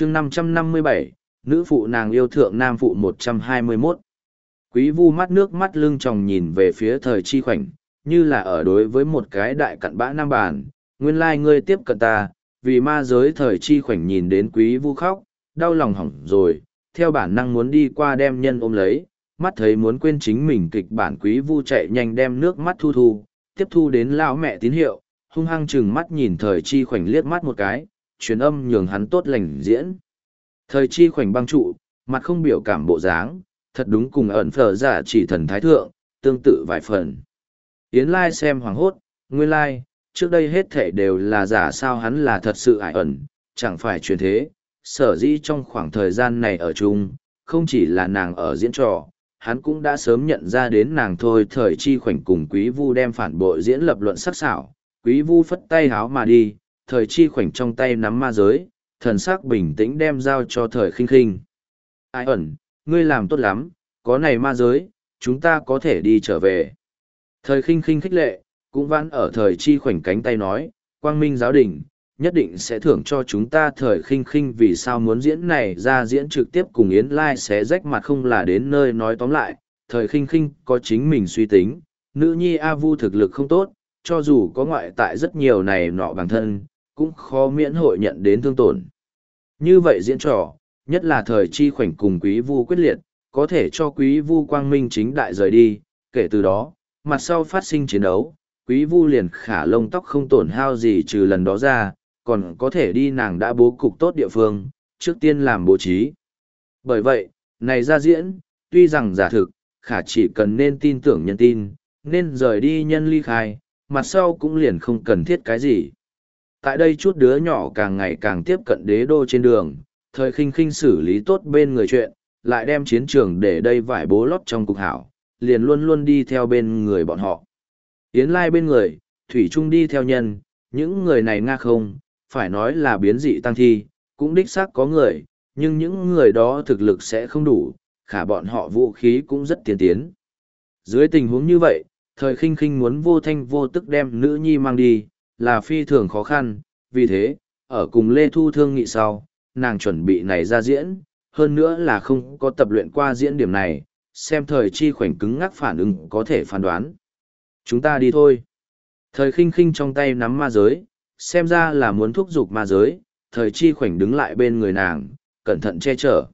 chương 557, nữ phụ nàng yêu thượng nam phụ 121. Quý vu mắt nước mắt lưng tròng nhìn về phía thời chi khoảnh, như là ở đối với một cái đại cặn bã nam bản, nguyên lai ngươi tiếp cận ta, vì ma giới thời chi khoảnh nhìn đến quý vu khóc, đau lòng hỏng rồi, theo bản năng muốn đi qua đem nhân ôm lấy, mắt thấy muốn quên chính mình kịch bản quý vu chạy nhanh đem nước mắt thu thu, tiếp thu đến lão mẹ tín hiệu, hung hăng chừng mắt nhìn thời chi khoảnh liếc mắt một cái, truyền âm nhường hắn tốt lành diễn. Thời chi khoảnh băng trụ, mặt không biểu cảm bộ dáng, thật đúng cùng ẩn phở giả chỉ thần thái thượng, tương tự vài phần. Yến Lai xem hoàng hốt, nguyên lai, trước đây hết thể đều là giả sao hắn là thật sự ải ẩn, chẳng phải truyền thế, sở dĩ trong khoảng thời gian này ở chung, không chỉ là nàng ở diễn trò, hắn cũng đã sớm nhận ra đến nàng thôi thời chi khoảnh cùng quý vu đem phản bội diễn lập luận sắc sảo, quý vu phất tay háo mà đi, thời chi khoảnh trong tay nắm ma giới, thần sắc bình tĩnh đem giao cho thời khinh khinh. Ai ẩn, ngươi làm tốt lắm, có này ma giới, chúng ta có thể đi trở về. Thời khinh khinh khích lệ, cũng vãn ở thời chi khoảnh cánh tay nói, quang minh giáo đình, nhất định sẽ thưởng cho chúng ta thời khinh khinh vì sao muốn diễn này ra diễn trực tiếp cùng Yến Lai sẽ rách mặt không là đến nơi nói tóm lại, thời khinh khinh có chính mình suy tính, nữ nhi A Vu thực lực không tốt, cho dù có ngoại tại rất nhiều này nọ bằng thân, cũng khó miễn hội nhận đến thương tổn. Như vậy diễn trò, nhất là thời chi khoảnh cùng quý vu quyết liệt, có thể cho quý vu quang minh chính đại rời đi, kể từ đó, mặt sau phát sinh chiến đấu, quý vu liền khả lông tóc không tổn hao gì trừ lần đó ra, còn có thể đi nàng đã bố cục tốt địa phương, trước tiên làm bố trí. Bởi vậy, này ra diễn, tuy rằng giả thực, khả chỉ cần nên tin tưởng nhân tin, nên rời đi nhân ly khai, mặt sau cũng liền không cần thiết cái gì. Tại đây chút đứa nhỏ càng ngày càng tiếp cận đế đô trên đường, thời khinh khinh xử lý tốt bên người chuyện, lại đem chiến trường để đây vải bố lót trong cục hảo, liền luôn luôn đi theo bên người bọn họ. Yến lai bên người, Thủy Trung đi theo nhân, những người này nga không, phải nói là biến dị tăng thi, cũng đích xác có người, nhưng những người đó thực lực sẽ không đủ, khả bọn họ vũ khí cũng rất tiên tiến. Dưới tình huống như vậy, thời khinh khinh muốn vô thanh vô tức đem nữ nhi mang đi, là phi thường khó khăn, vì thế, ở cùng Lê Thu thương nghị sau, nàng chuẩn bị này ra diễn, hơn nữa là không có tập luyện qua diễn điểm này, xem thời chi khoảnh cứng ngắc phản ứng có thể phán đoán. Chúng ta đi thôi. Thời khinh khinh trong tay nắm ma giới, xem ra là muốn thúc giục ma giới, thời chi khoảnh đứng lại bên người nàng, cẩn thận che chở.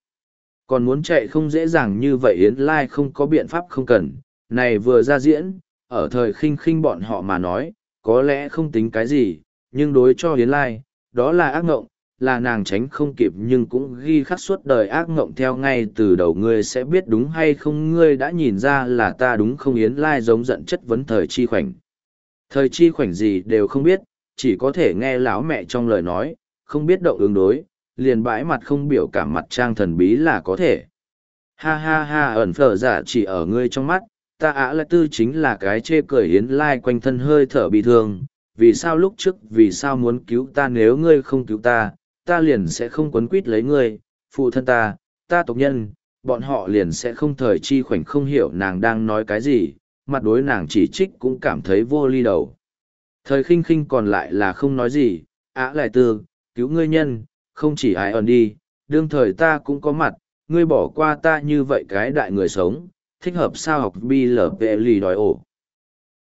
Còn muốn chạy không dễ dàng như vậy Yến Lai không có biện pháp không cần, này vừa ra diễn, ở thời khinh khinh bọn họ mà nói, có lẽ không tính cái gì, nhưng đối cho Yến Lai, đó là ác ngộng, là nàng tránh không kịp nhưng cũng ghi khắc suốt đời ác ngộng theo ngay từ đầu ngươi sẽ biết đúng hay không ngươi đã nhìn ra là ta đúng không Yến Lai giống giận chất vấn thời chi khoảnh. Thời chi khoảnh gì đều không biết, chỉ có thể nghe lão mẹ trong lời nói, không biết động ứng đối, liền bãi mặt không biểu cảm mặt trang thần bí là có thể. Ha ha ha ẩn phở giả chỉ ở ngươi trong mắt, ta ả lại tư chính là cái chê cười hiến lai quanh thân hơi thở bị thương, vì sao lúc trước vì sao muốn cứu ta nếu ngươi không cứu ta, ta liền sẽ không quấn quýt lấy ngươi, phụ thân ta, ta tộc nhân, bọn họ liền sẽ không thời chi khoảnh không hiểu nàng đang nói cái gì, mặt đối nàng chỉ trích cũng cảm thấy vô ly đầu. Thời khinh khinh còn lại là không nói gì, ả lại tư, cứu ngươi nhân, không chỉ ai ẩn đi, đương thời ta cũng có mặt, ngươi bỏ qua ta như vậy cái đại người sống, thích hợp sao học BLP lì đòi ổ.